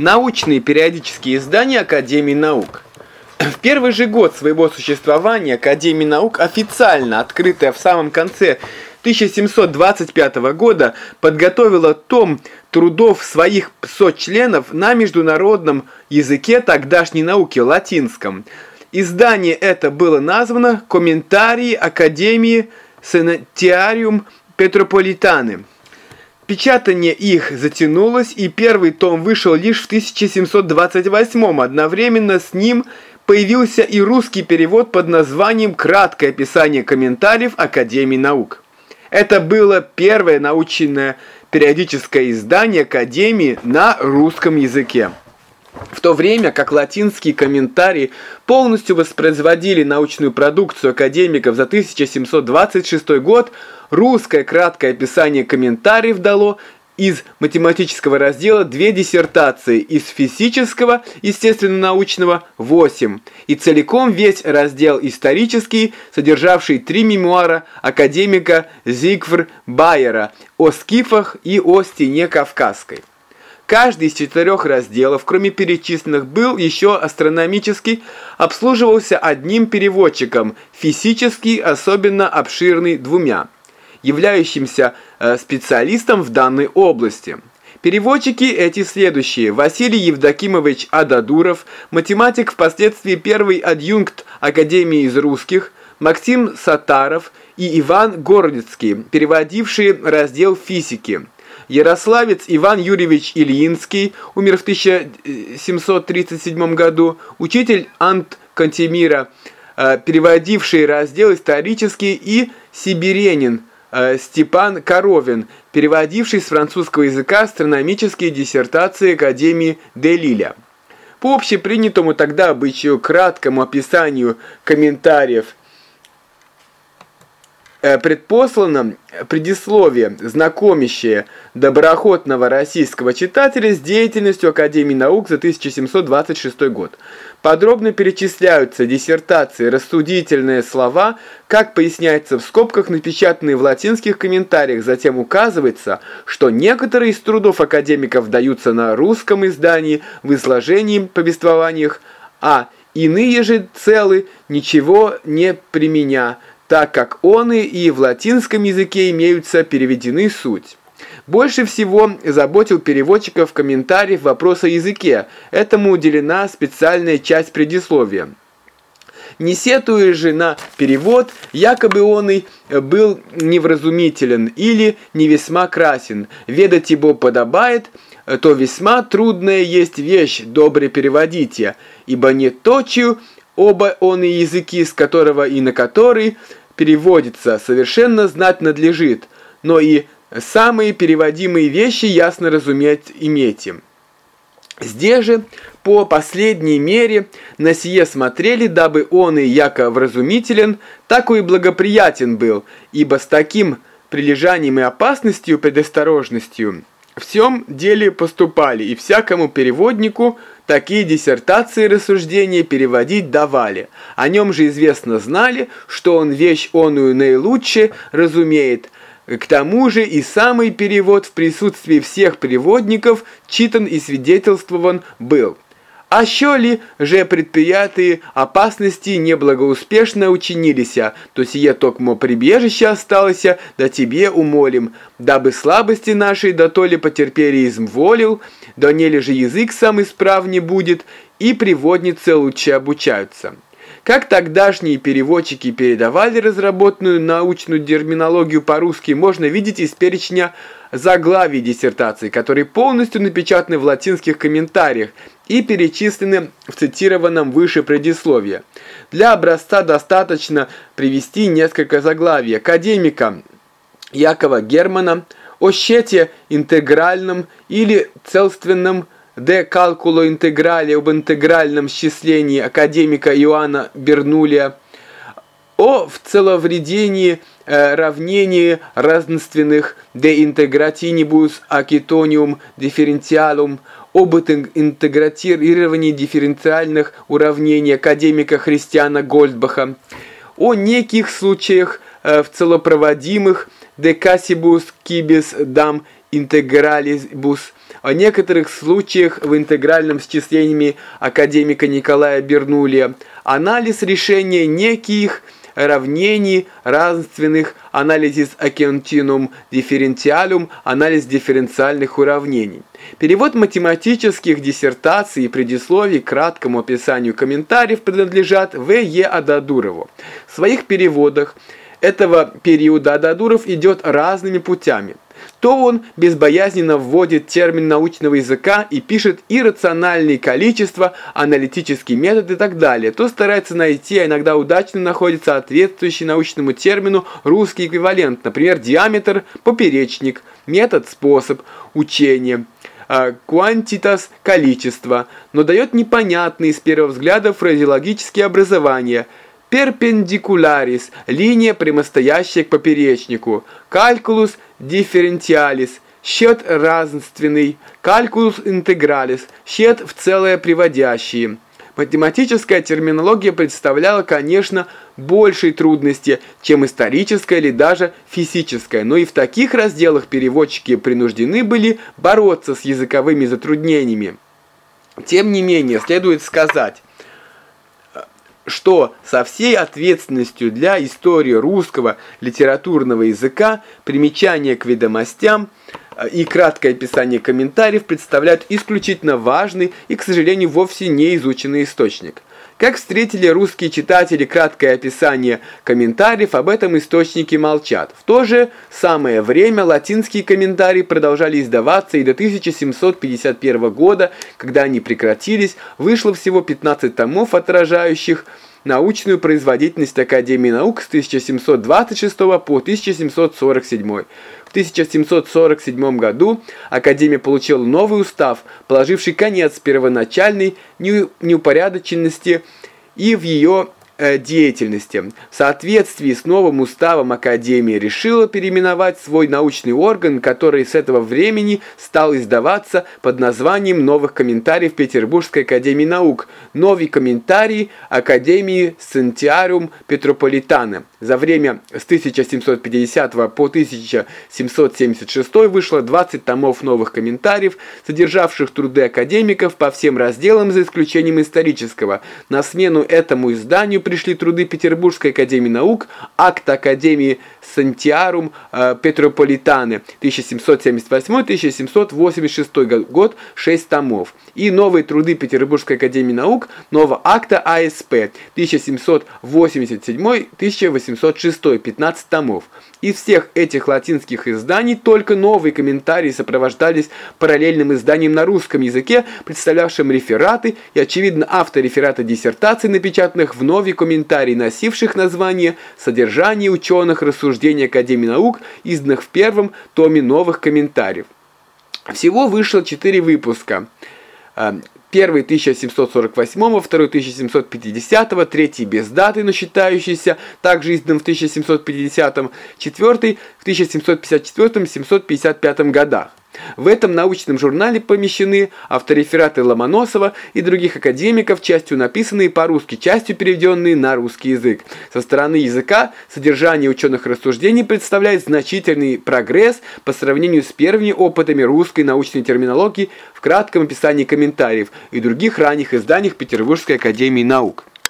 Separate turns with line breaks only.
Научные периодические издания Академии наук. В первый же год своего существования Академия наук, официально открытая в самом конце 1725 года, подготовила том трудов своих сочленов на международном языке тогдашней науки латинском. Издание это было названо «Комментарии Академии Сенатиариум Петрополитаны». Печатание их затянулось, и первый том вышел лишь в 1728 Одновременно с ним появился и русский перевод под названием «Краткое описание комментариев Академии наук». Это было первое научное периодическое издание Академии на русском языке. В то время как латинские комментарии полностью воспроизводили научную продукцию академиков за 1726 год, русское краткое описание комментариев дало из математического раздела две диссертации, из физического, естественно-научного – 8, и целиком весь раздел исторический, содержавший три мемуара академика Зигфр Байера о скифах и о стене Кавказской. Каждый из четырех разделов, кроме перечисленных, был еще астрономический, обслуживался одним переводчиком, физический особенно обширный двумя являющимся э, специалистом в данной области. Переводчики эти следующие. Василий Евдокимович Ададуров, математик, впоследствии первый адъюнкт Академии из русских, Максим Сатаров и Иван Городецкий, переводившие раздел физики. Ярославец Иван Юрьевич Ильинский, умер в 1737 году, учитель Ант Кантемира, э, переводивший раздел исторический, и Сибиренин, Э, Степан Коровин, переводивший с французского языка астрономические диссертации Академии Делиля. По общепринятому тогда обычаю краткому описанию комментариев предпослано предисловие, знакомящее доброохотного российского читателя с деятельностью Академии наук за 1726 год. Подробно перечисляются диссертации, рассудительные слова, как поясняется в скобках, напечатанные в латинских комментариях. Затем указывается, что некоторые из трудов академиков даются на русском издании в изложении повествованиях, а иные же целы ничего не применя так как он и в латинском языке имеются переведены суть. Больше всего заботил переводчиков комментариев вопрос о языке. Этому уделена специальная часть предисловия. Не сетуя же на перевод, якобы он и был невразумителен или не весьма красен. Ведать его подобает, то весьма трудная есть вещь, добре переводите, ибо не точию оба он и языки, с которого и на который переводится, совершенно знать надлежит, но и самые переводимые вещи ясно разуметь имейте. Здесь же, по последней мере, на сие смотрели, дабы он и яко вразумителен, так и благоприятен был, ибо с таким прилежанием и опасностью, предосторожностью, в всем деле поступали, и всякому переводнику – Такие диссертации и рассуждения переводить давали. О нем же известно знали, что он вещь оную наилучше разумеет. К тому же и самый перевод в присутствии всех переводников читан и свидетельствован был. А що ли же предприятые опасности неблагоуспешно учинилися, то сие токмо прибежище осталось, да тебе умолим, дабы слабости нашей да то ли потерпели измволил, да не же язык сам исправ не будет, и приводницы лучше обучаются. Как тогдашние переводчики передавали разработанную научную терминологию по-русски, можно видеть из перечня заглавий диссертаций, которые полностью напечатаны в латинских комментариях и перечислены в цитированном выше предисловии. Для образца достаточно привести несколько заглавий академика Якова Германа о счете интегральном или целственном де калкуло интеграле об интегральном счислении академика Иоанна Бернулия, о в целовредении э, равнении разноственных de integratibus acetonium differentialum, об интегратировании дифференциальных уравнений академика Христиана Гольдбаха, о неких случаях э, в целопроводимых de casibus quibus dam integralibus о некоторых случаях в интегральном счислении академика Николая Бернулия, анализ решения неких равнений равенственных, анализис акентинум дифференциалум, анализ дифференциальных уравнений. Перевод математических диссертаций и предисловий к краткому описанию комментариев принадлежат В. Е. Ададурову. В своих переводах этого периода Ададуров идет разными путями. То он безбоязненно вводит термин научного языка и пишет иррациональные количества, аналитический метод и так далее, то старается найти, а иногда удачно находит соответствующий научному термину русский эквивалент, например, диаметр, поперечник, метод, способ, учение, quantitas – количество, но дает непонятные с первого взгляда фразеологические образования – перпендикулярис – линия, прямостоящая к поперечнику, калькулус дифферентиалис – счет разностственный, калькулус интегралис – счет в целое приводящий. Математическая терминология представляла, конечно, большей трудности, чем историческая или даже физическая, но и в таких разделах переводчики принуждены были бороться с языковыми затруднениями. Тем не менее, следует сказать, что со всей ответственностью для истории русского литературного языка примечания к ведомостям э, и краткое описание комментариев представляют исключительно важный и, к сожалению, вовсе не изученный источник. Как встретили русские читатели краткое описание комментариев, об этом источники молчат. В то же самое время латинские комментарии продолжали издаваться и до 1751 года, когда они прекратились, вышло всего 15 томов, отражающих научную производительность Академии наук с 1726 по 1747. В 1747 году Академия получила новый устав, положивший конец первоначальной неупорядоченности и в ее деятельности. В соответствии с новым уставом Академии решила переименовать свой научный орган, который с этого времени стал издаваться под названием «Новых комментариев Петербургской академии наук», «Новый комментарий Академии Сентиариум Петрополитана». За время с 1750 по 1776 вышло 20 томов новых комментариев, содержавших труды академиков по всем разделам, за исключением исторического. На смену этому изданию пришли труды Петербургской академии наук, акт Академии Сантиарум э, Петрополитаны 1778-1786 год, 6 томов. И новые труды Петербургской академии наук, нового акта АСП 1787-1806, 15 томов. Из всех этих латинских изданий только новые комментарии сопровождались параллельным изданием на русском языке, представлявшим рефераты и, очевидно, автор реферата диссертаций, напечатанных в нове комментарий, носивших название «Содержание ученых рассуждений Академии наук», изданных в первом томе новых комментариев. Всего вышло четыре выпуска. Э, первый 1748, второй 1750, третий без даты, но считающийся также издан в 1750, четвертый в 1754-755 годах. В этом научном журнале помещены авторефераты Ломоносова и других академиков, частью написанные по-русски, частью переведенные на русский язык. Со стороны языка содержание ученых рассуждений представляет значительный прогресс по сравнению с первыми опытами русской научной терминологии в кратком описании комментариев и других ранних изданиях Петербургской академии наук.